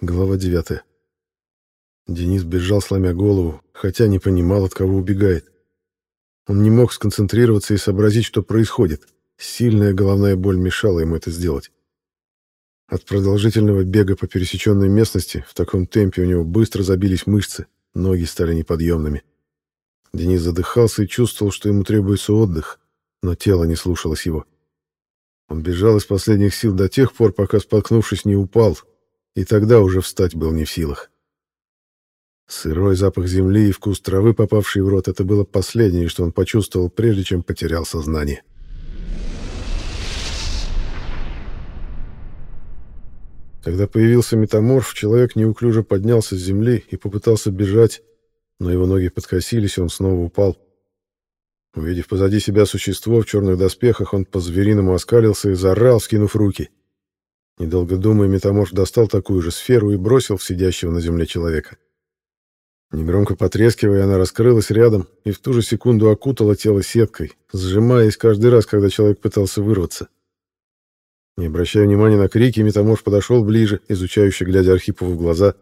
Глава 9. Денис бежал, сломя голову, хотя не понимал, от кого убегает. Он не мог сконцентрироваться и сообразить, что происходит. Сильная головная боль мешала ему это сделать. От продолжительного бега по пересеченной местности в таком темпе у него быстро забились мышцы, ноги стали неподъемными. Денис задыхался и чувствовал, что ему требуется отдых, но тело не слушалось его. Он бежал из последних сил до тех пор, пока, споткнувшись, не упал, и тогда уже встать был не в силах. Сырой запах земли и вкус травы, попавший в рот, это было последнее, что он почувствовал, прежде чем потерял сознание. Когда появился метаморф, человек неуклюже поднялся с земли и попытался бежать, но его ноги подкосились, и он снова упал. Увидев позади себя существо в черных доспехах, он по-звериному оскалился и заорал, скинув руки. Недолго думая, метаморф достал такую же сферу и бросил в сидящего на земле человека. Негромко потрескивая, она раскрылась рядом и в ту же секунду окутала тело сеткой, сжимаясь каждый раз, когда человек пытался вырваться. Не обращая внимания на крики, метаморф подошел ближе, изучающе глядя Архипову в глаза.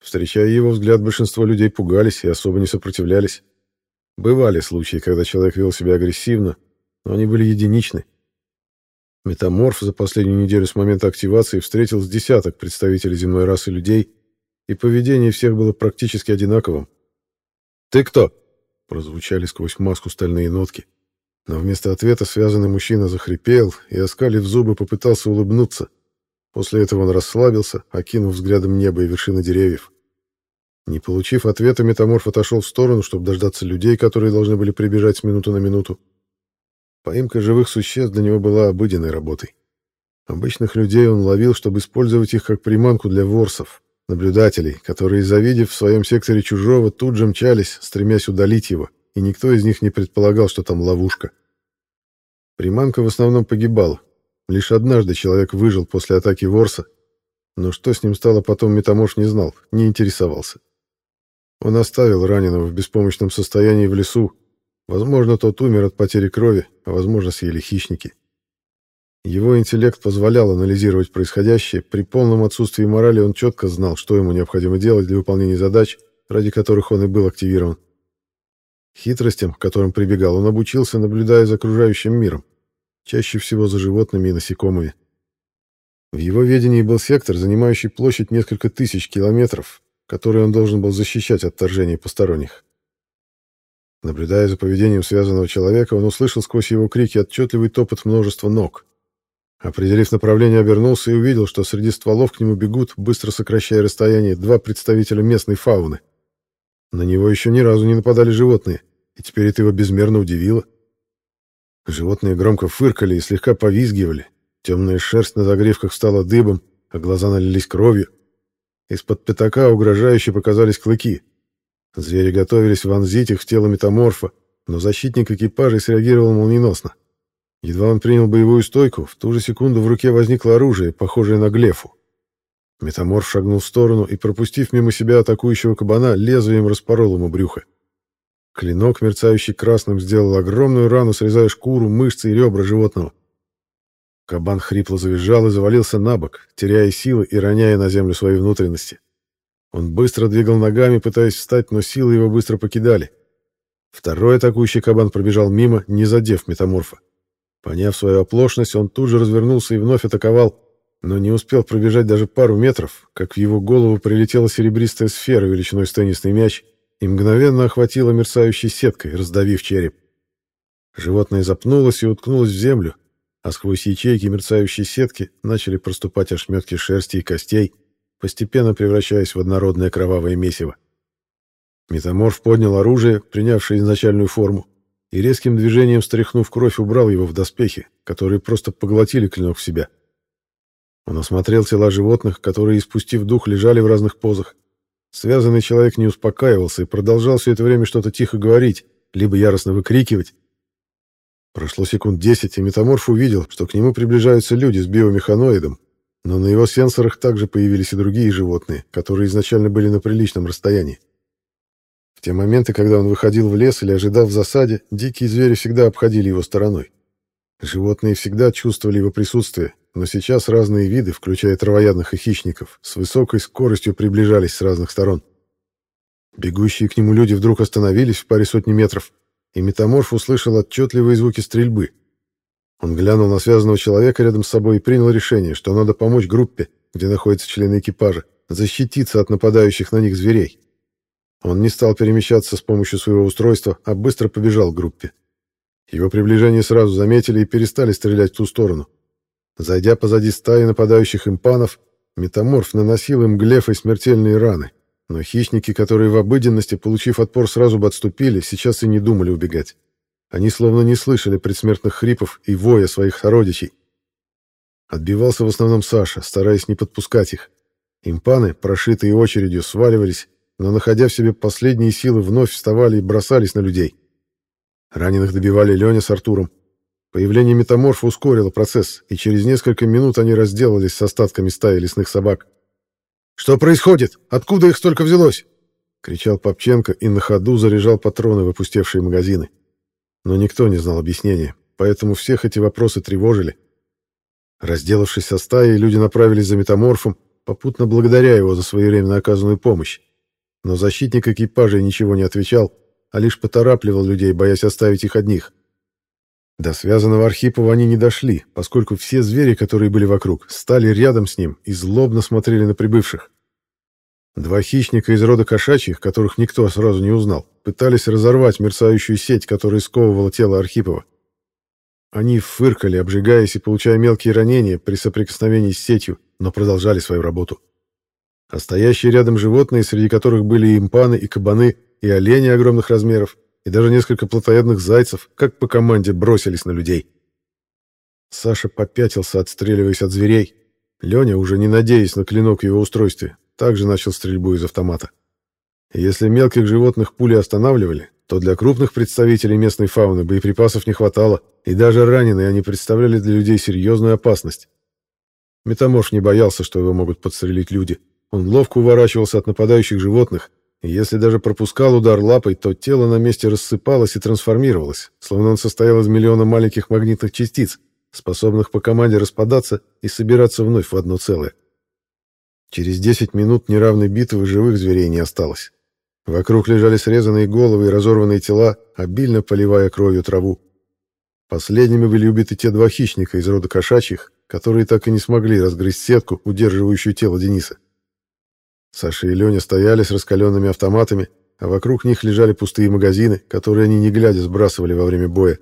Встречая его взгляд, большинство людей пугались и особо не сопротивлялись. Бывали случаи, когда человек вел себя агрессивно, но они были единичны. Метаморф за последнюю неделю с момента активации встретил с десяток представителей земной расы людей, и поведение всех было практически одинаковым. «Ты кто?» — прозвучали сквозь маску стальные нотки. Но вместо ответа связанный мужчина захрипел и, оскалив зубы, попытался улыбнуться. После этого он расслабился, окинув взглядом небо и вершины деревьев. Не получив ответа, метаморф отошел в сторону, чтобы дождаться людей, которые должны были прибежать с минуты на минуту. Поимка живых существ для него была обыденной работой. Обычных людей он ловил, чтобы использовать их как приманку для ворсов, наблюдателей, которые, завидев в своем секторе чужого, тут же мчались, стремясь удалить его, и никто из них не предполагал, что там ловушка. Приманка в основном погибала. Лишь однажды человек выжил после атаки ворса, но что с ним стало потом, метаморф не знал, не интересовался. Он оставил раненого в беспомощном состоянии в лесу, Возможно, тот умер от потери крови, а возможно, съели хищники. Его интеллект позволял анализировать происходящее, при полном отсутствии морали он четко знал, что ему необходимо делать для выполнения задач, ради которых он и был активирован. Хитростям, к которым прибегал, он обучился, наблюдая за окружающим миром, чаще всего за животными и насекомыми. В его ведении был сектор, занимающий площадь несколько тысяч километров, который он должен был защищать от вторжения посторонних. Наблюдая за поведением связанного человека, он услышал сквозь его крики отчетливый топот множества ног. Определив направление, обернулся и увидел, что среди стволов к нему бегут, быстро сокращая расстояние, два представителя местной фауны. На него еще ни разу не нападали животные, и теперь это его безмерно удивило. Животные громко фыркали и слегка повизгивали. Темная шерсть на загревках стала дыбом, а глаза налились кровью. Из-под пятака угрожающе показались клыки — Звери готовились вонзить их в тело метаморфа, но защитник экипажа среагировал молниеносно. Едва он принял боевую стойку, в ту же секунду в руке возникло оружие, похожее на глефу. Метаморф шагнул в сторону и, пропустив мимо себя атакующего кабана, лезвием распорол ему брюхо. Клинок, мерцающий красным, сделал огромную рану, срезая шкуру, мышцы и ребра животного. Кабан хрипло завизжал и завалился на бок, теряя силы и роняя на землю свои внутренности. Он быстро двигал ногами, пытаясь встать, но силы его быстро покидали. Второй атакующий кабан пробежал мимо, не задев метаморфа. Поняв свою оплошность, он тут же развернулся и вновь атаковал, но не успел пробежать даже пару метров, как в его голову прилетела серебристая сфера величиной с теннисный мяч и мгновенно охватила мерцающей сеткой, раздавив череп. Животное запнулось и уткнулось в землю, а сквозь ячейки мерцающей сетки начали проступать ошметки шерсти и костей, постепенно превращаясь в однородное кровавое месиво. Метаморф поднял оружие, принявшее изначальную форму, и резким движением, стряхнув кровь, убрал его в доспехи, которые просто поглотили клинок в себя. Он осмотрел тела животных, которые, испустив дух, лежали в разных позах. Связанный человек не успокаивался и продолжал все это время что-то тихо говорить, либо яростно выкрикивать. Прошло секунд десять, и метаморф увидел, что к нему приближаются люди с биомеханоидом, но на его сенсорах также появились и другие животные, которые изначально были на приличном расстоянии. В те моменты, когда он выходил в лес или ожидал в засаде, дикие звери всегда обходили его стороной. Животные всегда чувствовали его присутствие, но сейчас разные виды, включая травоядных и хищников, с высокой скоростью приближались с разных сторон. Бегущие к нему люди вдруг остановились в паре сотни метров, и метаморф услышал отчетливые звуки стрельбы. Он глянул на связанного человека рядом с собой и принял решение, что надо помочь группе, где находятся члены экипажа, защититься от нападающих на них зверей. Он не стал перемещаться с помощью своего устройства, а быстро побежал к группе. Его приближение сразу заметили и перестали стрелять в ту сторону. Зайдя позади стаи нападающих импанов, метаморф наносил им глефой смертельные раны. Но хищники, которые в обыденности, получив отпор, сразу бы отступили, сейчас и не думали убегать. Они словно не слышали предсмертных хрипов и воя своих сородичей. Отбивался в основном Саша, стараясь не подпускать их. Импаны, прошитые очередью, сваливались, но, находя в себе последние силы, вновь вставали и бросались на людей. Раненых добивали Леня с Артуром. Появление метаморфа ускорило процесс, и через несколько минут они разделались с остатками стаи лесных собак. «Что происходит? Откуда их столько взялось?» — кричал Попченко и на ходу заряжал патроны в опустевшие магазины. Но никто не знал объяснения, поэтому всех эти вопросы тревожили. Разделавшись со стаей, люди направились за метаморфом, попутно благодаря его за своевременно оказанную помощь. Но защитник экипажа ничего не отвечал, а лишь поторапливал людей, боясь оставить их одних. До связанного Архипова они не дошли, поскольку все звери, которые были вокруг, стали рядом с ним и злобно смотрели на прибывших. Два хищника из рода кошачьих, которых никто сразу не узнал, пытались разорвать мерцающую сеть, которая сковывала тело Архипова. Они фыркали, обжигаясь и получая мелкие ранения при соприкосновении с сетью, но продолжали свою работу. А стоящие рядом животные, среди которых были и импаны, и кабаны, и олени огромных размеров, и даже несколько плотоядных зайцев, как по команде, бросились на людей. Саша попятился, отстреливаясь от зверей. Леня, уже не надеясь на клинок в его устройстве, также начал стрельбу из автомата. Если мелких животных пули останавливали, то для крупных представителей местной фауны боеприпасов не хватало, и даже раненые они представляли для людей серьезную опасность. Метаморф не боялся, что его могут подстрелить люди. Он ловко уворачивался от нападающих животных, и если даже пропускал удар лапой, то тело на месте рассыпалось и трансформировалось, словно он состоял из миллиона маленьких магнитных частиц, способных по команде распадаться и собираться вновь в одно целое. Через 10 минут неравной битвы живых зверей не осталось. Вокруг лежали срезанные головы и разорванные тела, обильно поливая кровью траву. Последними были убиты те два хищника из рода кошачьих, которые так и не смогли разгрызть сетку, удерживающую тело Дениса. Саша и Леня стояли с раскаленными автоматами, а вокруг них лежали пустые магазины, которые они не глядя сбрасывали во время боя.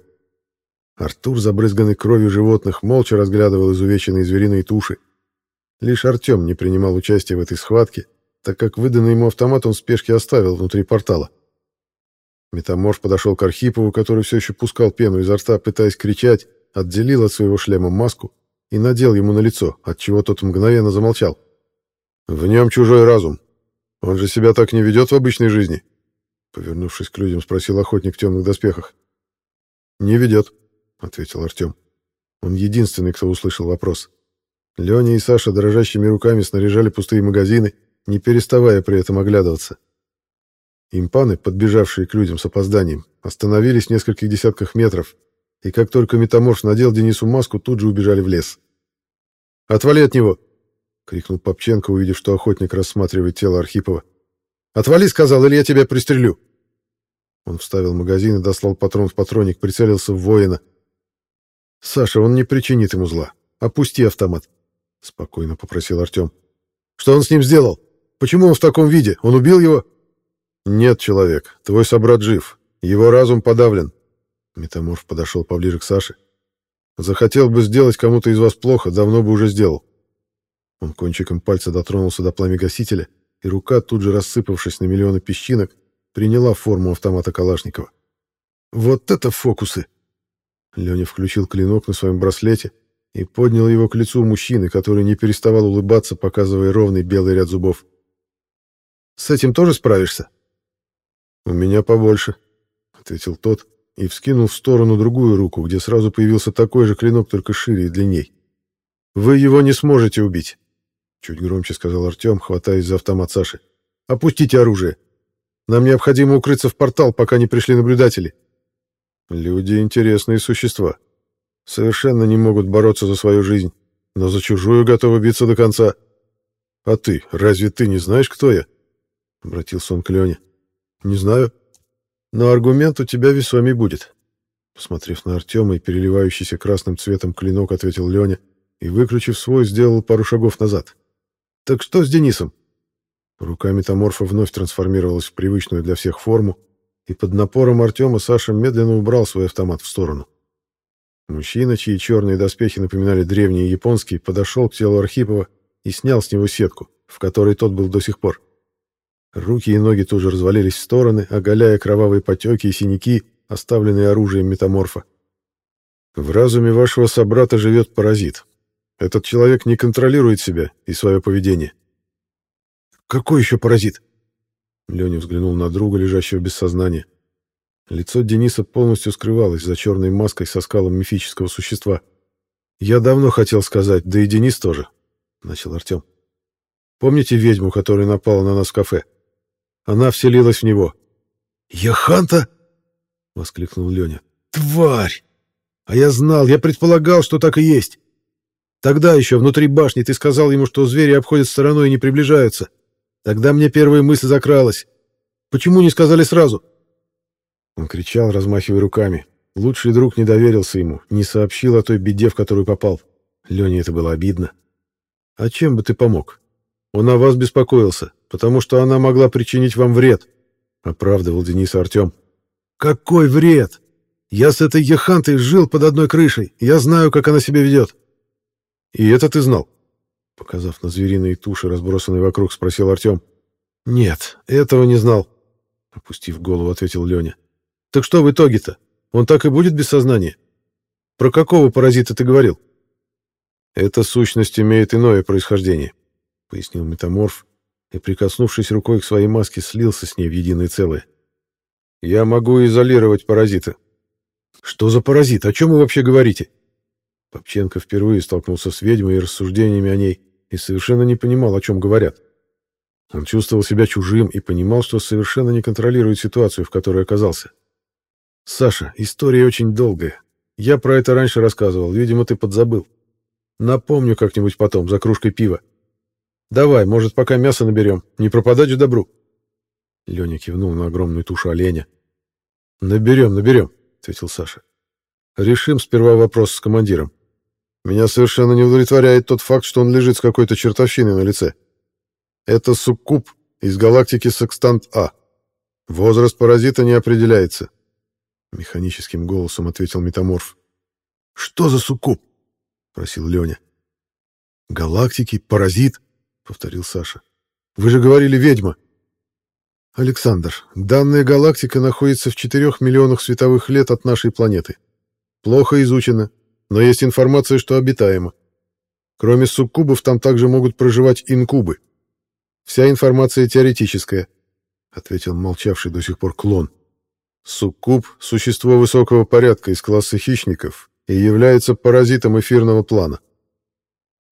Артур, забрызганный кровью животных, молча разглядывал изувеченные звериные туши. Лишь Артем не принимал участия в этой схватке, так как выданный ему автомат он в спешке оставил внутри портала. Метаморф подошел к Архипову, который все еще пускал пену изо рта, пытаясь кричать, отделил от своего шлема маску и надел ему на лицо, отчего тот мгновенно замолчал. В нем чужой разум. Он же себя так не ведет в обычной жизни. Повернувшись к людям, спросил охотник в темных доспехах. «Не ведет», — ответил Артем. Он единственный, кто услышал вопрос. Леня и Саша дрожащими руками снаряжали пустые магазины, не переставая при этом оглядываться. Импаны, подбежавшие к людям с опозданием, остановились в нескольких десятках метров, и как только метаморф надел Денису маску, тут же убежали в лес. «Отвали от него!» — крикнул Попченко, увидев, что охотник рассматривает тело Архипова. «Отвали!» — сказал, — «или я тебя пристрелю!» Он вставил магазин и достал патрон в патронник, прицелился в воина. «Саша, он не причинит ему зла. Опусти автомат», — спокойно попросил Артем. «Что он с ним сделал? Почему он в таком виде? Он убил его?» «Нет, человек, твой собрат жив. Его разум подавлен». Метаморф подошел поближе к Саше. «Захотел бы сделать кому-то из вас плохо, давно бы уже сделал. Он кончиком пальца дотронулся до пламя-гасителя, и рука, тут же рассыпавшись на миллионы песчинок, приняла форму автомата Калашникова. «Вот это фокусы!» Леня включил клинок на своем браслете и поднял его к лицу мужчины, который не переставал улыбаться, показывая ровный белый ряд зубов. «С этим тоже справишься?» «У меня побольше», — ответил тот и вскинул в сторону другую руку, где сразу появился такой же клинок, только шире и длинней. «Вы его не сможете убить. Чуть громче сказал Артем, хватаясь за автомат Саши. «Опустите оружие. Нам необходимо укрыться в портал, пока не пришли наблюдатели». «Люди — интересные существа. Совершенно не могут бороться за свою жизнь», но за чужую готова биться до конца. А ты, разве ты не знаешь, кто я? Обратился он к Лене. Не знаю. Но аргумент у тебя весомей будет. Посмотрев на Артема и переливающийся красным цветом клинок, ответил Леня и, выключив свой, сделал пару шагов назад. «Так что с Денисом?» Рука метаморфа вновь трансформировалась в привычную для всех форму, и под напором Артема Саша медленно убрал свой автомат в сторону. Мужчина, чьи черные доспехи напоминали древние японские, подошел к телу Архипова и снял с него сетку, в которой тот был до сих пор. Руки и ноги тут же развалились в стороны, оголяя кровавые потеки и синяки, оставленные оружием метаморфа. В разуме вашего собрата живет паразит. Этот человек не контролирует себя и свое поведение. «Какой еще паразит?» Леня взглянул на друга, лежащего без сознания. Лицо Дениса полностью скрывалось за черной маской со скалом мифического существа. «Я давно хотел сказать, да и Денис тоже», — начал Артем. «Помните ведьму, которая напала на нас в кафе? Она вселилась в него». «Яханта?» — воскликнул Леня. «Тварь! А я знал, я предполагал, что так и есть. Тогда еще внутри башни ты сказал ему, что звери обходят стороной и не приближаются. Тогда мне первая мысль закралась. Почему не сказали сразу?» Он кричал, размахивая руками. Лучший друг не доверился ему, не сообщил о той беде, в которую попал. Лене это было обидно. «А чем бы ты помог? Он о вас беспокоился, потому что она могла причинить вам вред», — оправдывал Денис Артем. «Какой вред? Я с этой Ехантой жил под одной крышей, я знаю, как она себя ведет». «И это ты знал?» Показав на звериные туши, разбросанные вокруг, спросил Артем. «Нет, этого не знал», — опустив голову, ответил Леня. Так что в итоге-то? Он так и будет без сознания? Про какого паразита ты говорил? Эта сущность имеет иное происхождение, пояснил метаморф, и, прикоснувшись рукой к своей маске, слился с ней в единое целое. Я могу изолировать паразита. Что за паразит? О чем вы вообще говорите? Попченко впервые столкнулся с ведьмой и рассуждениями о ней и совершенно не понимал, о чем говорят. Он чувствовал себя чужим и понимал, что совершенно не контролирует ситуацию, в которой оказался. «Саша, история очень долгая. Я про это раньше рассказывал, видимо, ты подзабыл. Напомню как-нибудь потом, за кружкой пива. Давай, может, пока мясо наберем, не пропадать же добру». Леня кивнул на огромную тушу оленя. «Наберем, наберем», — ответил Саша. «Решим сперва вопрос с командиром. Меня совершенно не удовлетворяет тот факт, что он лежит с какой-то чертовщиной на лице. Это суккуб из галактики Секстант-А. Возраст паразита не определяется. Механическим голосом ответил метаморф. «Что за суккуб?» — просил Леня. «Галактики, паразит», — повторил Саша. «Вы же говорили ведьма». «Александр, данная галактика находится в четырех миллионах световых лет от нашей планеты. Плохо изучена, но есть информация, что обитаема. Кроме суккубов там также могут проживать инкубы. Вся информация теоретическая», — ответил молчавший до сих пор клон. Суккуб — существо высокого порядка из класса хищников и является паразитом эфирного плана.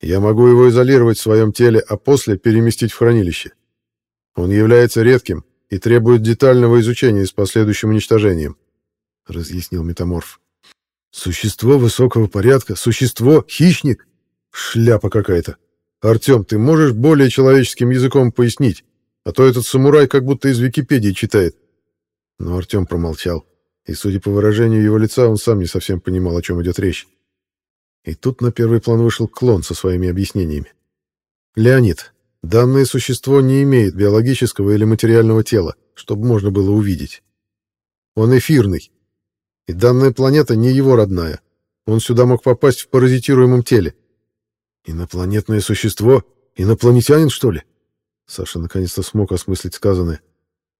Я могу его изолировать в своем теле, а после переместить в хранилище. Он является редким и требует детального изучения с последующим уничтожением», — разъяснил метаморф. «Существо высокого порядка? Существо? Хищник? Шляпа какая-то. Артем, ты можешь более человеческим языком пояснить? А то этот самурай как будто из Википедии читает». Но Артем промолчал, и, судя по выражению его лица, он сам не совсем понимал, о чем идет речь. И тут на первый план вышел клон со своими объяснениями. «Леонид, данное существо не имеет биологического или материального тела, чтобы можно было увидеть. Он эфирный, и данная планета не его родная. Он сюда мог попасть в паразитируемом теле. Инопланетное существо? Инопланетянин, что ли?» Саша наконец-то смог осмыслить сказанное.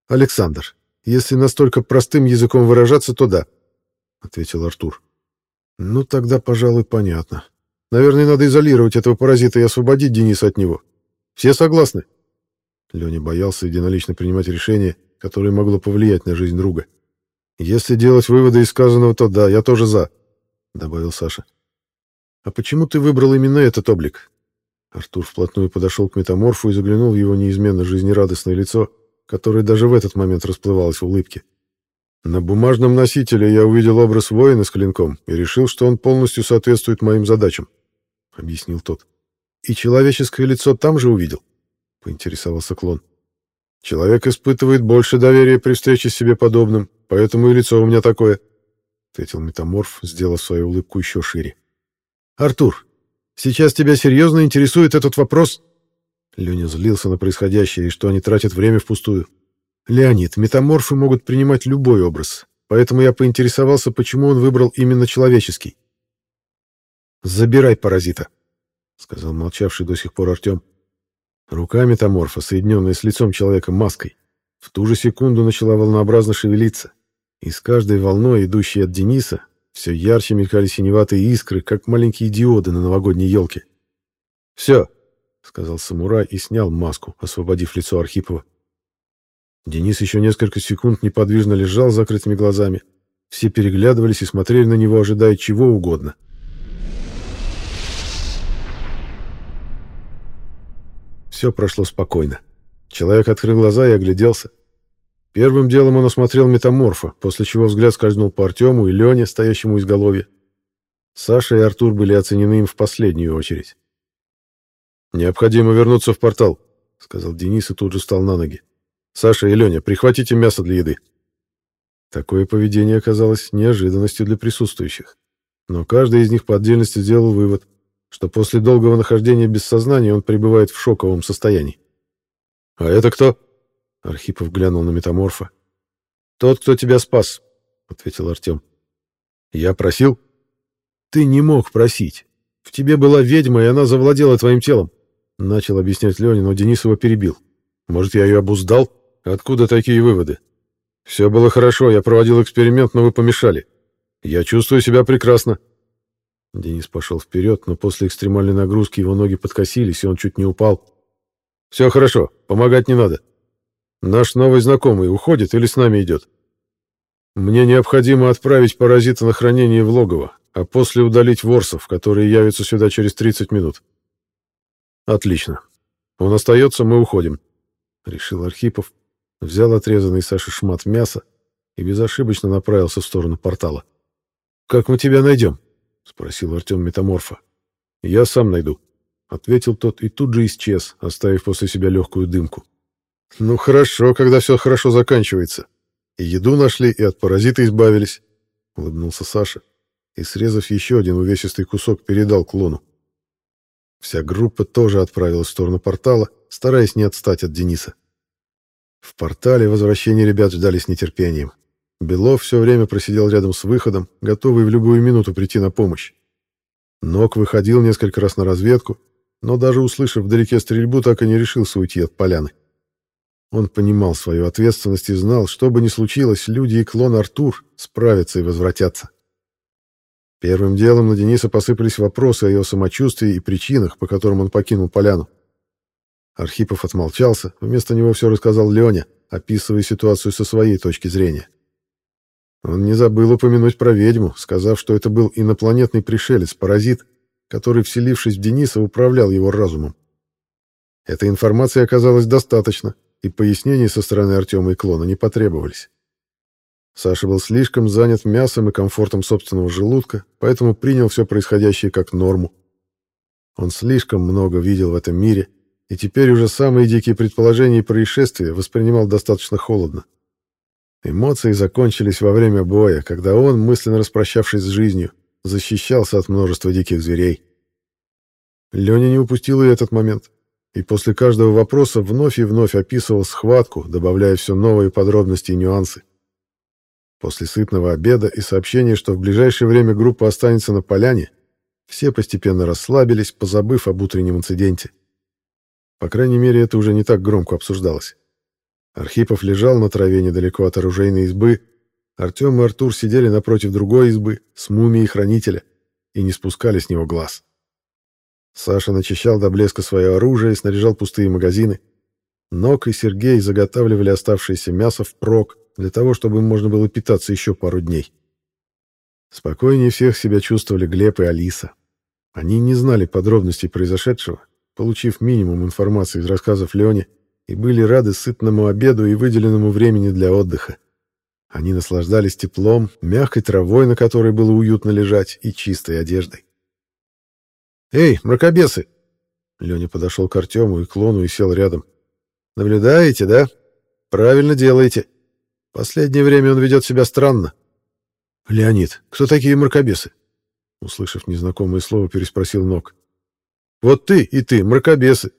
«Александр, если настолько простым языком выражаться, то да, ответил Артур. Ну тогда, пожалуй, понятно. Наверное, надо изолировать этого паразита и освободить Дениса от него. Все согласны? Леня боялся единолично принимать решение, которое могло повлиять на жизнь друга. Если делать выводы из сказанного, то да, я тоже за, добавил Саша. А почему ты выбрал именно этот облик? Артур вплотную подошел к метаморфу и заглянул в его неизменно жизнерадостное лицо, которая даже в этот момент расплывалась в улыбке. На бумажном носителе я увидел образ воина с клинком и решил, что он полностью соответствует моим задачам. — объяснил тот. «И человеческое лицо там же увидел?» — поинтересовался клон. «Человек испытывает больше доверия при встрече с себе подобным, поэтому и лицо у меня такое», — ответил метаморф, сделав свою улыбку еще шире. «Артур, сейчас тебя серьезно интересует этот вопрос?» Леня злился на происходящее и что они тратят время впустую. «Леонид, метаморфы могут принимать любой образ, поэтому я поинтересовался, почему он выбрал именно человеческий». «Забирай паразита», — сказал молчавший до сих пор Артем. Рука метаморфа, соединенная с лицом человека маской, в ту же секунду начала волнообразно шевелиться, и с каждой волной, идущей от Дениса, все ярче мелькали синеватые искры, как маленькие диоды на новогодней елке. «Все», — сказал самурай и снял маску, освободив лицо Архипова. Денис еще несколько секунд неподвижно лежал с закрытыми глазами. Все переглядывались и смотрели на него, ожидая чего угодно. Все прошло спокойно. Человек открыл глаза и огляделся. Первым делом он осмотрел метаморфа, после чего взгляд скользнул по Артему и Лене, стоящему изголовье. Саша и Артур были оценены им в последнюю очередь. «Необходимо вернуться в портал», — сказал Денис и тут же встал на ноги. «Саша и Леня, прихватите мясо для еды». Такое поведение оказалось неожиданностью для присутствующих. Но каждый из них по отдельности сделал вывод, что после долгого нахождения без сознания он пребывает в шоковом состоянии. «А это кто?» Архипов глянул на метаморфа. «Тот, кто тебя спас», — ответил Артем. «Я просил?» «Ты не мог просить. В тебе была ведьма, и она завладела твоим телом. Начал объяснять Леня, но Денис его перебил. «Может, я ее обуздал? Откуда такие выводы? Все было хорошо, я проводил эксперимент, но вы помешали. Я чувствую себя прекрасно». Денис пошел вперед, но после экстремальной нагрузки его ноги подкосились, и он чуть не упал. «Все хорошо, помогать не надо. Наш новый знакомый уходит или с нами идет? Мне необходимо отправить паразита на хранение в логово, а после удалить ворсов, которые явятся сюда через 30 минут. Отлично. Он остается, мы уходим. Решил Архипов, взял отрезанный Саши шмат мяса и безошибочно направился в сторону портала. «Как мы тебя найдем?» — спросил Артем метаморфа. «Я сам найду», — ответил тот и тут же исчез, оставив после себя легкую дымку. «Ну хорошо, когда все хорошо заканчивается. И еду нашли, и от паразита избавились», — улыбнулся Саша и, срезав еще один увесистый кусок, передал клону. Вся группа тоже отправилась в сторону портала, стараясь не отстать от Дениса. В портале возвращение ребят ждали с нетерпением. Белов все время просидел рядом с выходом, готовый в любую минуту прийти на помощь. Нок выходил несколько раз на разведку, но даже услышав вдалеке стрельбу, так и не решился уйти от поляны. Он понимал свою ответственность и знал, что бы ни случилось, люди и клон Артур справятся и возвратятся. Первым делом на Дениса посыпались вопросы о его самочувствии и причинах, по которым он покинул поляну. Архипов отмолчался, вместо него все рассказал Леня, описывая ситуацию со своей точки зрения. Он не забыл упомянуть про ведьму, сказав, что это был инопланетный пришелец, паразит, который, вселившись в Дениса, управлял его разумом. Этой информации оказалось достаточно, и пояснений со стороны Артема и Клона не потребовались. Саша был слишком занят мясом и комфортом собственного желудка, поэтому принял все происходящее как норму. Он слишком много видел в этом мире, и теперь уже самые дикие предположения и происшествия воспринимал достаточно холодно. Эмоции закончились во время боя, когда он, мысленно распрощавшись с жизнью, защищался от множества диких зверей. Леня не упустил и этот момент, и после каждого вопроса вновь и вновь описывал схватку, добавляя все новые подробности и нюансы. После сытного обеда и сообщения, что в ближайшее время группа останется на поляне, все постепенно расслабились, позабыв об утреннем инциденте. По крайней мере, это уже не так громко обсуждалось. Архипов лежал на траве недалеко от оружейной избы, Артем и Артур сидели напротив другой избы с мумией хранителя и не спускали с него глаз. Саша начищал до блеска свое оружие и снаряжал пустые магазины. Нок и Сергей заготавливали оставшееся мясо впрок, для того, чтобы можно было питаться еще пару дней. Спокойнее всех себя чувствовали Глеб и Алиса. Они не знали подробностей произошедшего, получив минимум информации из рассказов Лёни, и были рады сытному обеду и выделенному времени для отдыха. Они наслаждались теплом, мягкой травой, на которой было уютно лежать, и чистой одеждой. «Эй, мракобесы!» Леня подошел к Артему и клону и сел рядом. «Наблюдаете, да? Правильно делаете. Последнее время он ведет себя странно». «Леонид, кто такие мракобесы?» Услышав незнакомое слово, переспросил Нок. «Вот ты и ты, мракобесы!»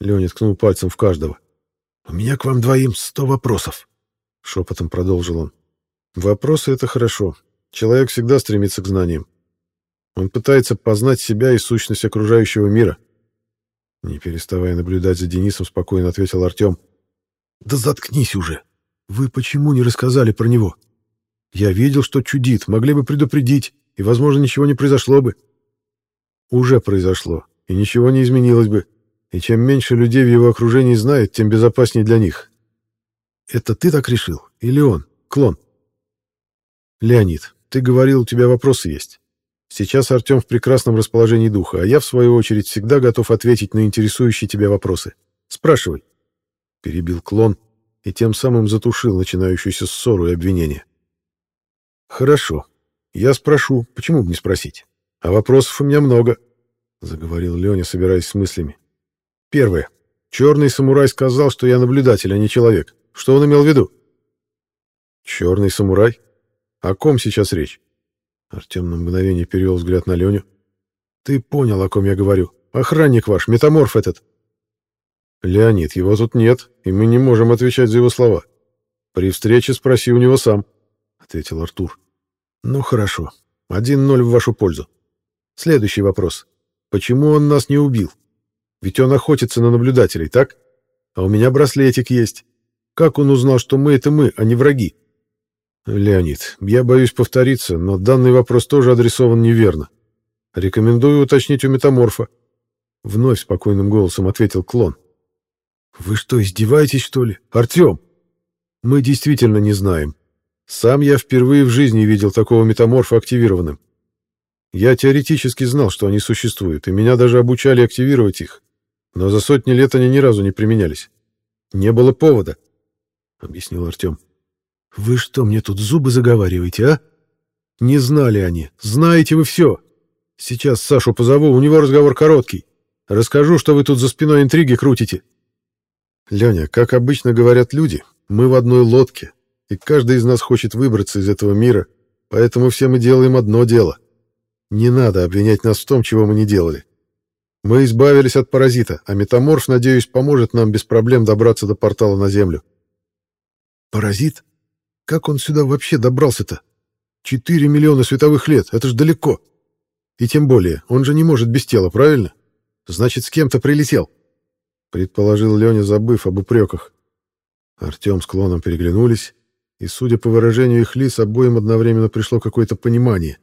Леня ткнул пальцем в каждого. «У меня к вам двоим сто вопросов», — шепотом продолжил он. «Вопросы — это хорошо. Человек всегда стремится к знаниям. Он пытается познать себя и сущность окружающего мира. Не переставая наблюдать за Денисом, спокойно ответил Артем. «Да заткнись уже! Вы почему не рассказали про него? Я видел, что чудит, могли бы предупредить, и, возможно, ничего не произошло бы». «Уже произошло, и ничего не изменилось бы. И чем меньше людей в его окружении знает, тем безопаснее для них». «Это ты так решил? Или он? Клон?» «Леонид, ты говорил, у тебя вопросы есть. Сейчас Артем в прекрасном расположении духа, а я, в свою очередь, всегда готов ответить на интересующие тебя вопросы. Спрашивай. Перебил клон и тем самым затушил начинающуюся ссору и обвинение. Хорошо. Я спрошу, почему бы не спросить? А вопросов у меня много, заговорил Леня, собираясь с мыслями. Первое. Черный самурай сказал, что я наблюдатель, а не человек. Что он имел в виду? Черный самурай? О ком сейчас речь? Артем на мгновение перевел взгляд на Леню. «Ты понял, о ком я говорю. Охранник ваш, метаморф этот». «Леонид, его тут нет, и мы не можем отвечать за его слова. При встрече спроси у него сам», — ответил Артур. «Ну хорошо. Один ноль в вашу пользу. Следующий вопрос. Почему он нас не убил? Ведь он охотится на наблюдателей, так? А у меня браслетик есть. Как он узнал, что мы — это мы, а не враги?» Леонид, я боюсь повториться, но данный вопрос тоже адресован неверно. Рекомендую уточнить у метаморфа. Вновь спокойным голосом ответил клон. Вы что, издеваетесь, что ли? Артем! Мы действительно не знаем. Сам я впервые в жизни видел такого метаморфа активированным. Я теоретически знал, что они существуют, и меня даже обучали активировать их. Но за сотни лет они ни разу не применялись. Не было повода, — объяснил Артем. «Вы что, мне тут зубы заговариваете, а? Не знали они. Знаете вы все. Сейчас Сашу позову, у него разговор короткий. Расскажу, что вы тут за спиной интриги крутите». «Леня, как обычно говорят люди, мы в одной лодке, и каждый из нас хочет выбраться из этого мира, поэтому все мы делаем одно дело. Не надо обвинять нас в том, чего мы не делали. Мы избавились от паразита, а метаморф, надеюсь, поможет нам без проблем добраться до портала на Землю». «Паразит?» Как он сюда вообще добрался-то? Четыре миллиона световых лет, это ж далеко. И тем более, он же не может без тела, правильно? Значит, с кем-то прилетел. Предположил Леня, забыв об упреках. Артем с клоном переглянулись, и, судя по выражению их лиц, обоим одновременно пришло какое-то понимание.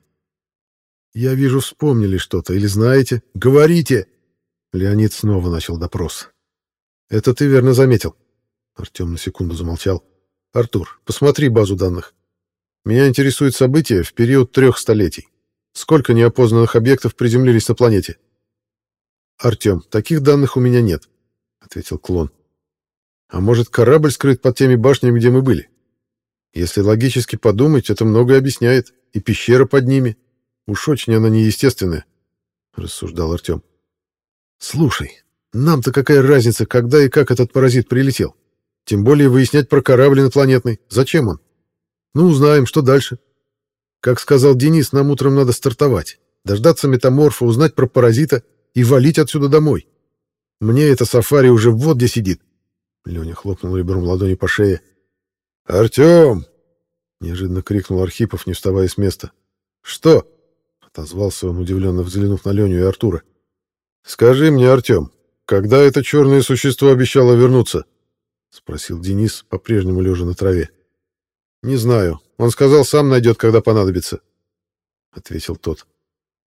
«Я вижу, вспомнили что-то, или знаете? Говорите!» Леонид снова начал допрос. «Это ты верно заметил». Артем на секунду замолчал. Артур, посмотри базу данных. Меня интересуют события в период трех столетий. Сколько неопознанных объектов приземлились на планете? Артем, таких данных у меня нет, ответил клон. А может, корабль скрыт под теми башнями, где мы были? Если логически подумать, это многое объясняет. И пещера под ними. Уж очень она неестественная, рассуждал Артем. Слушай, нам-то какая разница, когда и как этот паразит прилетел? Тем более выяснять про корабль инопланетный. Зачем он? Ну, узнаем, что дальше. Как сказал Денис, нам утром надо стартовать, дождаться метаморфа, узнать про паразита и валить отсюда домой. Мне это сафари уже вот где сидит. Леня хлопнул ребром ладони по шее. «Артем!» — неожиданно крикнул Архипов, не вставая с места. «Что?» — отозвался он, удивленно взглянув на Леню и Артура. «Скажи мне, Артем, когда это черное существо обещало вернуться?» — спросил Денис, по-прежнему лежа на траве. «Не знаю. Он сказал, сам найдет, когда понадобится», — ответил тот.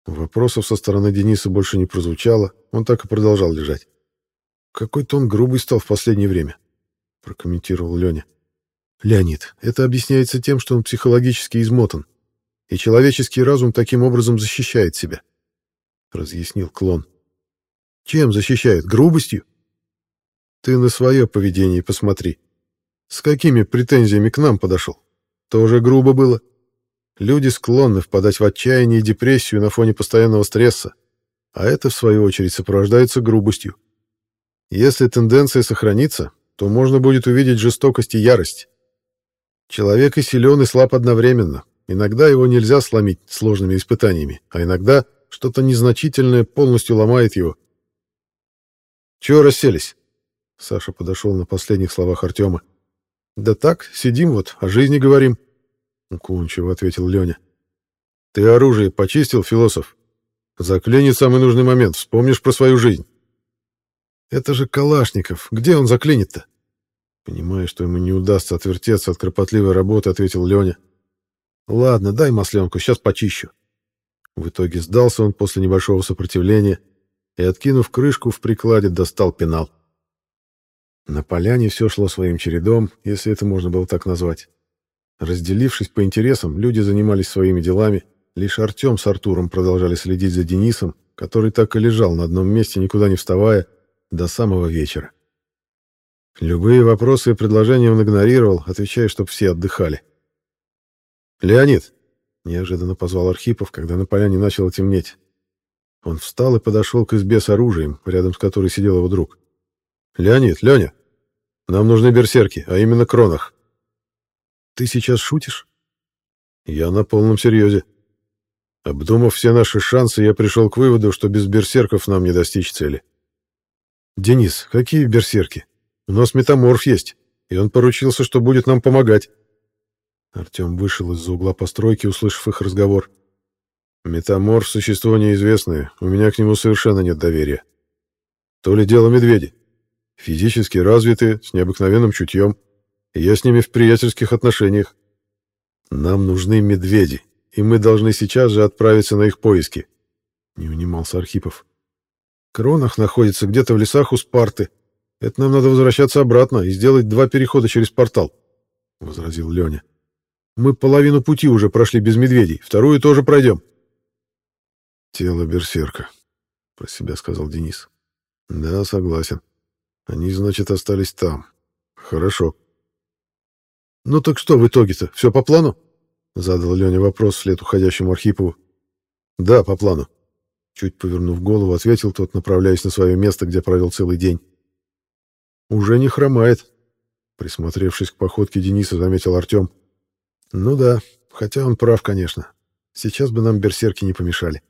Вопросов со стороны Дениса больше не прозвучало, он так и продолжал лежать. «Какой-то он грубый стал в последнее время», — прокомментировал Леня. «Леонид, это объясняется тем, что он психологически измотан, и человеческий разум таким образом защищает себя», — разъяснил клон. «Чем защищает? Грубостью? Ты на свое поведение посмотри. С какими претензиями к нам подошел? Тоже грубо было. Люди склонны впадать в отчаяние и депрессию на фоне постоянного стресса. а это, в свою очередь, сопровождается грубостью. Если тенденция сохранится, то можно будет увидеть жестокость и ярость. Человек и силен, и слаб одновременно. Иногда его нельзя сломить сложными испытаниями, а иногда что-то незначительное полностью ломает его. «Чего расселись?» Саша подошел на последних словах Артема. «Да так, сидим вот, о жизни говорим», — уклончиво ответил Леня. «Ты оружие почистил, философ? Заклинит самый нужный момент, вспомнишь про свою жизнь». «Это же Калашников, где он заклинит-то?» Понимая, что ему не удастся отвертеться от кропотливой работы, ответил Леня. «Ладно, дай масленку, сейчас почищу». В итоге сдался он после небольшого сопротивления и, откинув крышку, в прикладе достал пенал. На поляне все шло своим чередом, если это можно было так назвать. Разделившись по интересам, люди занимались своими делами, лишь Артем с Артуром продолжали следить за Денисом, который так и лежал на одном месте, никуда не вставая, до самого вечера. Любые вопросы и предложения он игнорировал, отвечая, чтобы все отдыхали. «Леонид!» — неожиданно позвал Архипов, когда на поляне начало темнеть. Он встал и подошел к избе с оружием, рядом с которой сидел его друг. «Леонид, Леня, нам нужны берсерки, а именно кронах». «Ты сейчас шутишь?» «Я на полном серьезе. Обдумав все наши шансы, я пришел к выводу, что без берсерков нам не достичь цели». «Денис, какие берсерки? У нас метаморф есть, и он поручился, что будет нам помогать». Артем вышел из-за угла постройки, услышав их разговор. «Метаморф — существо неизвестное, у меня к нему совершенно нет доверия. То ли дело медведи. Физически развитые, с необыкновенным чутьем, я с ними в приятельских отношениях. Нам нужны медведи, и мы должны сейчас же отправиться на их поиски», — не унимался Архипов. «Кронах находится где-то в лесах у Спарты. Это нам надо возвращаться обратно и сделать два перехода через портал», — возразил Леня. Мы половину пути уже прошли без медведей, вторую тоже пройдем. Тело берсерка, про себя сказал Денис. Да, согласен. Они, значит, остались там. Хорошо. Ну так что в итоге-то? Все по плану? Задал Леня вопрос вслед уходящему Архипову. Да, по плану. Чуть повернув голову, ответил тот, направляясь на свое место, где провел целый день. Уже не хромает. Присмотревшись к походке Дениса, заметил Артем. Ну да, хотя он прав, конечно. Сейчас бы нам берсерки не помешали.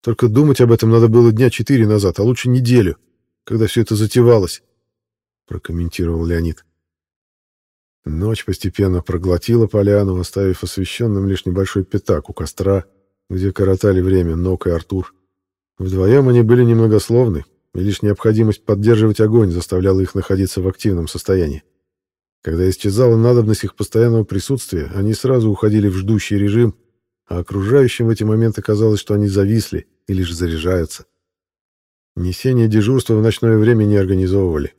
Только думать об этом надо было дня четыре назад, а лучше неделю, когда все это затевалось, — прокомментировал Леонид. Ночь постепенно проглотила поляну, оставив освещенным лишь небольшой пятак у костра, где коротали время Нок и Артур. Вдвоем они были немногословны, и лишь необходимость поддерживать огонь заставляла их находиться в активном состоянии. Когда исчезала надобность их постоянного присутствия, они сразу уходили в ждущий режим, а окружающим в эти моменты казалось, что они зависли и лишь заряжаются. Несение дежурства в ночное время не организовывали.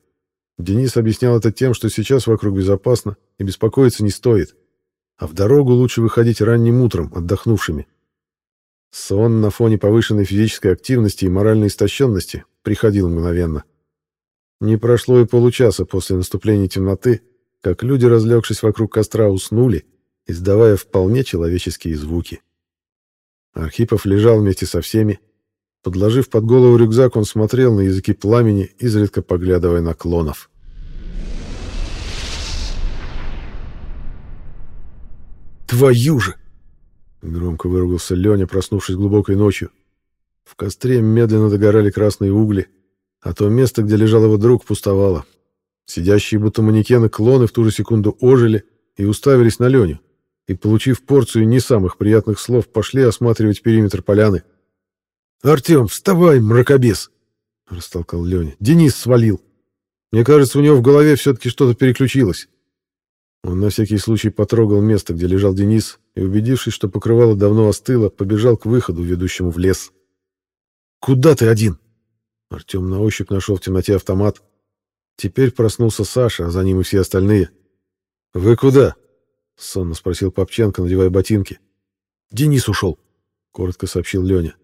Денис объяснял это тем, что сейчас вокруг безопасно и беспокоиться не стоит, а в дорогу лучше выходить ранним утром, отдохнувшими. Сон на фоне повышенной физической активности и моральной истощенности приходил мгновенно. Не прошло и получаса после наступления темноты, как люди, разлегшись вокруг костра, уснули, издавая вполне человеческие звуки. Архипов лежал вместе со всеми. Подложив под голову рюкзак, он смотрел на языки пламени, изредка поглядывая на клонов. «Твою же!» — громко выругался Леня, проснувшись глубокой ночью. В костре медленно догорали красные угли, а то место, где лежал его друг, пустовало. Сидящие будто манекены клоны в ту же секунду ожили и уставились на Леню, и, получив порцию не самых приятных слов, пошли осматривать периметр поляны. «Артем, вставай, мракобес!» — растолкал Леня. «Денис свалил. Мне кажется, у него в голове все-таки что-то переключилось». Он на всякий случай потрогал место, где лежал Денис, и, убедившись, что покрывало давно остыло, побежал к выходу, ведущему в лес. «Куда ты один?» Артем на ощупь нашел в темноте автомат, Теперь проснулся Саша, а за ним и все остальные. «Вы куда?» — сонно спросил Попченко, надевая ботинки. «Денис ушел», — коротко сообщил Леня.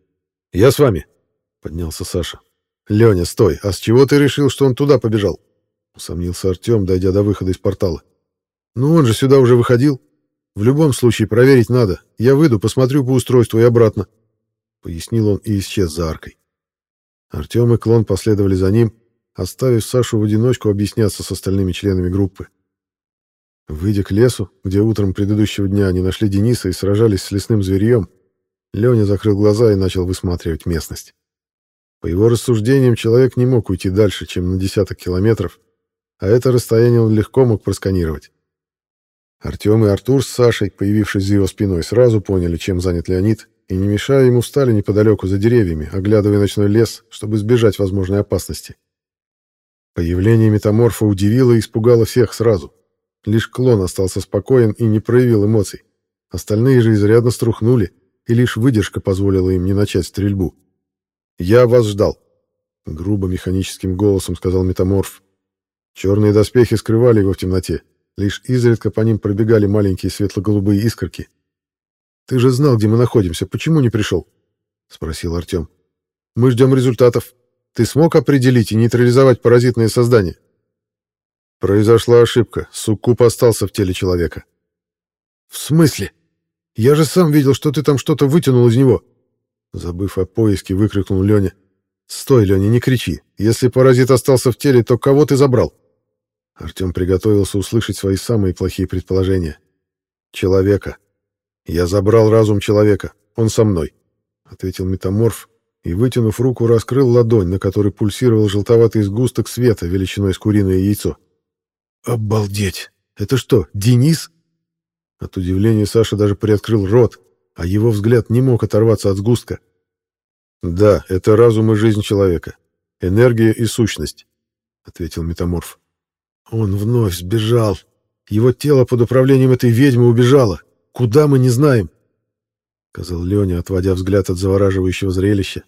«Я с вами», — поднялся Саша. «Леня, стой, а с чего ты решил, что он туда побежал?» — усомнился Артем, дойдя до выхода из портала. «Ну он же сюда уже выходил. В любом случае проверить надо. Я выйду, посмотрю по устройству и обратно», — пояснил он и исчез за аркой. Артем и Клон последовали за ним, оставив Сашу в одиночку объясняться с остальными членами группы. Выйдя к лесу, где утром предыдущего дня они нашли Дениса и сражались с лесным зверьем, Леня закрыл глаза и начал высматривать местность. По его рассуждениям, человек не мог уйти дальше, чем на десяток километров, а это расстояние он легко мог просканировать. Артем и Артур с Сашей, появившись за его спиной, сразу поняли, чем занят Леонид, и, не мешая ему, встали неподалеку за деревьями, оглядывая ночной лес, чтобы избежать возможной опасности. Появление метаморфа удивило и испугало всех сразу. Лишь клон остался спокоен и не проявил эмоций. Остальные же изрядно струхнули, и лишь выдержка позволила им не начать стрельбу. «Я вас ждал», — грубо механическим голосом сказал метаморф. Черные доспехи скрывали его в темноте. Лишь изредка по ним пробегали маленькие светло-голубые искорки. «Ты же знал, где мы находимся. Почему не пришел?» — спросил Артем. «Мы ждем результатов. Ты смог определить и нейтрализовать паразитные создания?» Произошла ошибка. Суккуб остался в теле человека. «В смысле?» Я же сам видел, что ты там что-то вытянул из него. Забыв о поиске, выкрикнул Леня. Стой, Леня, не кричи. Если паразит остался в теле, то кого ты забрал? Артем приготовился услышать свои самые плохие предположения. Человека. Я забрал разум человека. Он со мной, ответил метаморф и, вытянув руку, раскрыл ладонь, на которой пульсировал желтоватый сгусток света величиной с куриное яйцо. Обалдеть! Это что, Денис? От удивления Саша даже приоткрыл рот, а его взгляд не мог оторваться от сгустка. «Да, это разум и жизнь человека. Энергия и сущность», — ответил метаморф. «Он вновь сбежал. Его тело под управлением этой ведьмы убежало. Куда мы не знаем», — сказал Леня, отводя взгляд от завораживающего зрелища.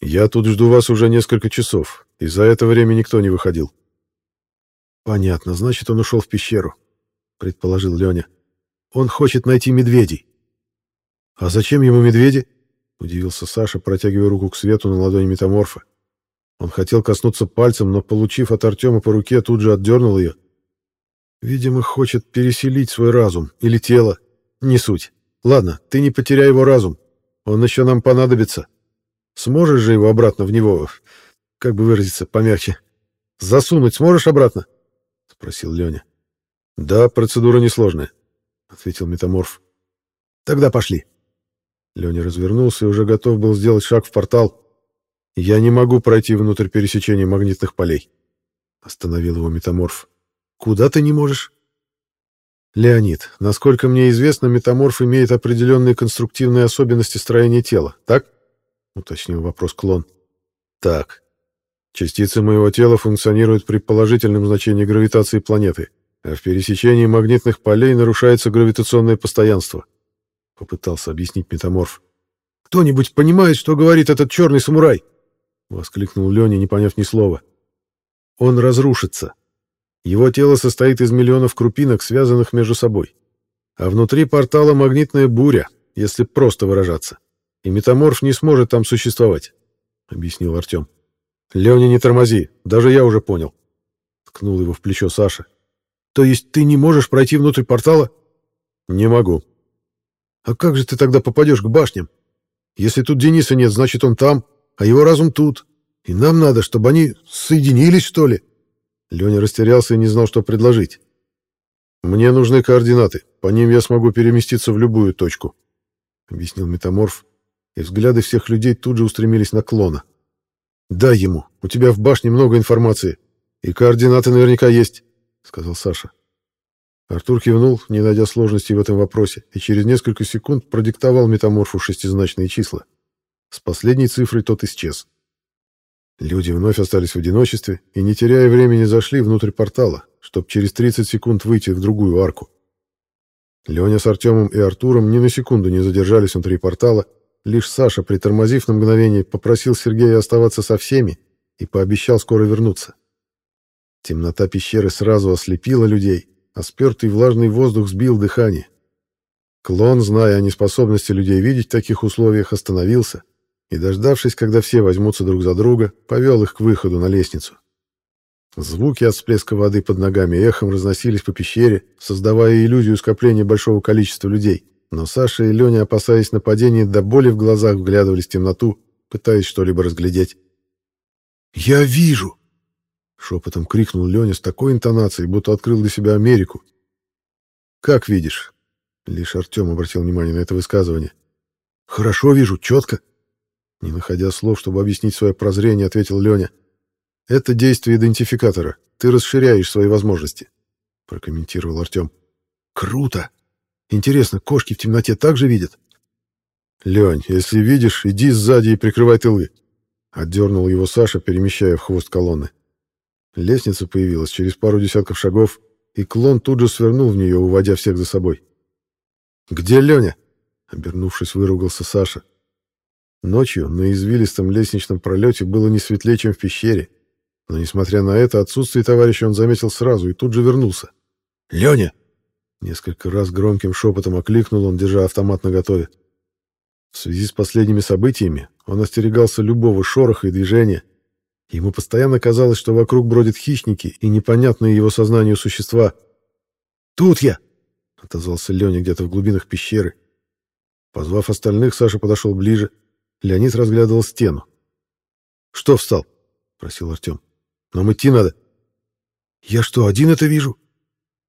«Я тут жду вас уже несколько часов, и за это время никто не выходил». «Понятно, значит, он ушел в пещеру», — предположил Леня. Он хочет найти медведей. А зачем ему медведи? Удивился Саша, протягивая руку к свету на ладони метаморфа. Он хотел коснуться пальцем, но, получив от Артема по руке, тут же отдернул ее. Видимо, хочет переселить свой разум или тело. Не суть. Ладно, ты не потеряй его разум. Он еще нам понадобится. Сможешь же его обратно в него, как бы выразиться помягче, засунуть сможешь обратно? Спросил Леня. Да, процедура несложная ответил метаморф. Тогда пошли. Леня развернулся и уже готов был сделать шаг в портал. Я не могу пройти внутрь пересечения магнитных полей, остановил его метаморф. Куда ты не можешь? Леонид, насколько мне известно, метаморф имеет определенные конструктивные особенности строения тела, так? уточнил вопрос клон. Так. Частицы моего тела функционируют при положительном значении гравитации планеты а в пересечении магнитных полей нарушается гравитационное постоянство», — попытался объяснить метаморф. «Кто-нибудь понимает, что говорит этот черный самурай?» — воскликнул Леня, не поняв ни слова. «Он разрушится. Его тело состоит из миллионов крупинок, связанных между собой. А внутри портала магнитная буря, если просто выражаться. И метаморф не сможет там существовать», — объяснил Артем. «Леня, не тормози, даже я уже понял», — ткнул его в плечо Саша. То есть ты не можешь пройти внутрь портала? Не могу. А как же ты тогда попадешь к башням? Если тут Дениса нет, значит он там, а его разум тут. И нам надо, чтобы они соединились, что ли? Леня растерялся и не знал, что предложить. Мне нужны координаты. По ним я смогу переместиться в любую точку, объяснил метаморф, и взгляды всех людей тут же устремились на клона. Дай ему. У тебя в башне много информации, и координаты наверняка есть. — сказал Саша. Артур кивнул, не найдя сложностей в этом вопросе, и через несколько секунд продиктовал метаморфу шестизначные числа. С последней цифрой тот исчез. Люди вновь остались в одиночестве и, не теряя времени, зашли внутрь портала, чтобы через 30 секунд выйти в другую арку. Леня с Артемом и Артуром ни на секунду не задержались внутри портала, лишь Саша, притормозив на мгновение, попросил Сергея оставаться со всеми и пообещал скоро вернуться. Темнота пещеры сразу ослепила людей, а спертый влажный воздух сбил дыхание. Клон, зная о неспособности людей видеть в таких условиях, остановился и, дождавшись, когда все возьмутся друг за друга, повел их к выходу на лестницу. Звуки от всплеска воды под ногами эхом разносились по пещере, создавая иллюзию скопления большого количества людей. Но Саша и Леня, опасаясь нападения, до боли в глазах вглядывались в темноту, пытаясь что-либо разглядеть. «Я вижу!» — шепотом крикнул Леня с такой интонацией, будто открыл для себя Америку. «Как видишь?» — лишь Артем обратил внимание на это высказывание. «Хорошо вижу, четко!» Не находя слов, чтобы объяснить свое прозрение, ответил Леня. «Это действие идентификатора. Ты расширяешь свои возможности», — прокомментировал Артем. «Круто! Интересно, кошки в темноте также видят?» «Лень, если видишь, иди сзади и прикрывай тылы», — отдернул его Саша, перемещая в хвост колонны. Лестница появилась через пару десятков шагов, и клон тут же свернул в нее, уводя всех за собой. «Где Леня?» — обернувшись, выругался Саша. Ночью на извилистом лестничном пролете было не светлее, чем в пещере, но, несмотря на это, отсутствие товарища он заметил сразу и тут же вернулся. «Леня!» Несколько раз громким шепотом окликнул он, держа автомат наготове. В связи с последними событиями он остерегался любого шороха и движения. Ему постоянно казалось, что вокруг бродят хищники и непонятные его сознанию существа. «Тут я!» — отозвался Леня где-то в глубинах пещеры. Позвав остальных, Саша подошел ближе. Леонид разглядывал стену. «Что встал?» — просил Артем. «Нам идти надо». «Я что, один это вижу?»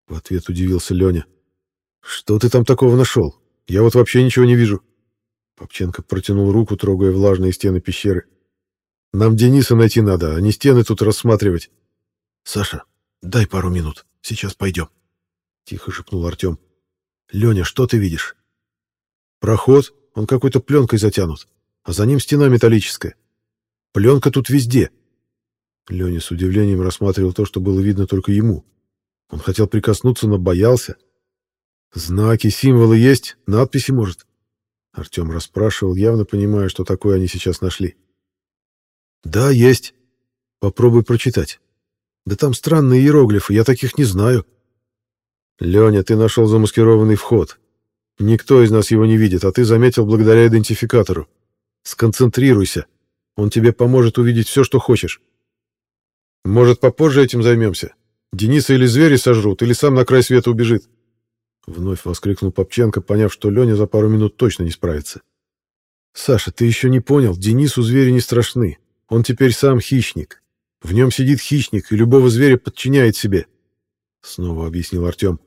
В ответ удивился Леня. «Что ты там такого нашел? Я вот вообще ничего не вижу». Попченко протянул руку, трогая влажные стены пещеры. «Нам Дениса найти надо, а не стены тут рассматривать». «Саша, дай пару минут, сейчас пойдем», — тихо шепнул Артем. «Леня, что ты видишь?» «Проход, он какой-то пленкой затянут, а за ним стена металлическая. Пленка тут везде». Леня с удивлением рассматривал то, что было видно только ему. Он хотел прикоснуться, но боялся. «Знаки, символы есть? Надписи, может?» Артем расспрашивал, явно понимая, что такое они сейчас нашли. «Да, есть. Попробуй прочитать. Да там странные иероглифы, я таких не знаю». «Леня, ты нашел замаскированный вход. Никто из нас его не видит, а ты заметил благодаря идентификатору. Сконцентрируйся. Он тебе поможет увидеть все, что хочешь. Может, попозже этим займемся? Дениса или звери сожрут, или сам на край света убежит. Вновь воскликнул Попченко, поняв, что Леня за пару минут точно не справится. «Саша, ты еще не понял, Денису звери не страшны. Он теперь сам хищник. В нем сидит хищник, и любого зверя подчиняет себе», — снова объяснил Артем.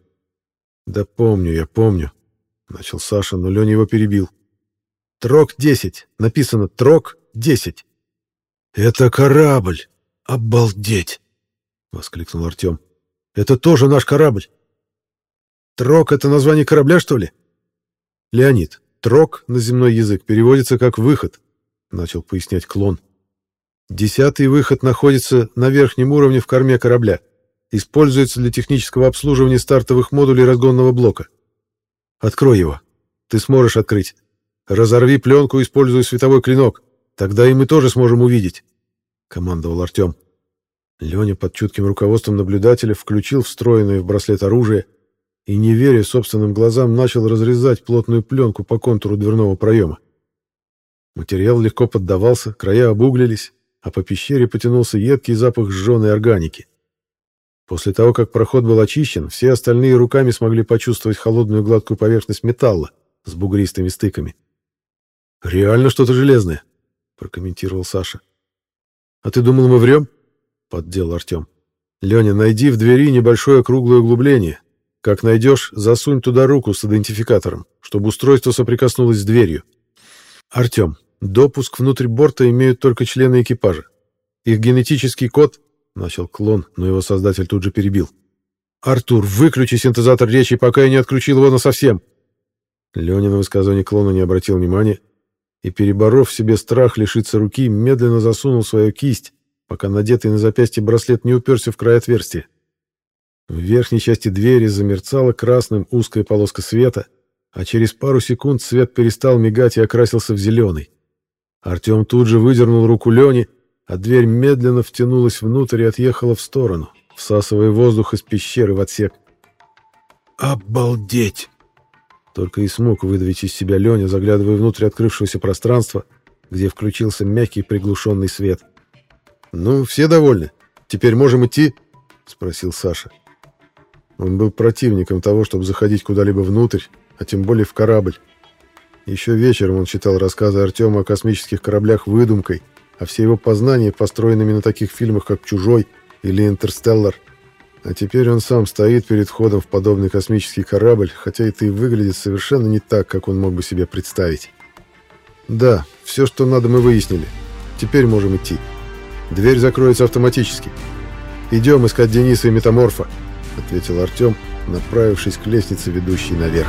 «Да помню, я помню», — начал Саша, но Леня его перебил. «Трок-10. Написано Трок-10». «Это корабль! Обалдеть!» — воскликнул Артем. «Это тоже наш корабль!» Трок — это название корабля, что ли? Леонид, трок на земной язык переводится как «выход», — начал пояснять клон. Десятый выход находится на верхнем уровне в корме корабля. Используется для технического обслуживания стартовых модулей разгонного блока. Открой его. Ты сможешь открыть. Разорви пленку, используя световой клинок. Тогда и мы тоже сможем увидеть, — командовал Артем. Леня под чутким руководством наблюдателя включил встроенное в браслет оружие — и, не веря собственным глазам, начал разрезать плотную пленку по контуру дверного проема. Материал легко поддавался, края обуглились, а по пещере потянулся едкий запах сжженной органики. После того, как проход был очищен, все остальные руками смогли почувствовать холодную гладкую поверхность металла с бугристыми стыками. «Реально что-то железное», — прокомментировал Саша. «А ты думал, мы врем?» — поддел Артем. «Леня, найди в двери небольшое круглое углубление, как найдешь, засунь туда руку с идентификатором, чтобы устройство соприкоснулось с дверью. Артем, допуск внутрь борта имеют только члены экипажа. Их генетический код... Начал клон, но его создатель тут же перебил. «Артур, выключи синтезатор речи, пока я не отключил его насовсем!» Леня на высказывание клона не обратил внимания и, переборов в себе страх лишиться руки, медленно засунул свою кисть, пока надетый на запястье браслет не уперся в край отверстия. В верхней части двери замерцала красным узкая полоска света, а через пару секунд свет перестал мигать и окрасился в зеленый. Артем тут же выдернул руку Лени, а дверь медленно втянулась внутрь и отъехала в сторону, всасывая воздух из пещеры в отсек. «Обалдеть!» Только и смог выдавить из себя Леня, заглядывая внутрь открывшегося пространства, где включился мягкий приглушенный свет. «Ну, все довольны? Теперь можем идти?» — спросил Саша. Он был противником того, чтобы заходить куда-либо внутрь, а тем более в корабль. Еще вечером он читал рассказы Артема о космических кораблях выдумкой а все его познания построенными на таких фильмах, как «Чужой» или «Интерстеллар». А теперь он сам стоит перед входом в подобный космический корабль, хотя это и выглядит совершенно не так, как он мог бы себе представить. Да, все, что надо, мы выяснили. Теперь можем идти. Дверь закроется автоматически. Идем искать Дениса и Метаморфа, ответил Артем, направившись к лестнице, ведущей наверх.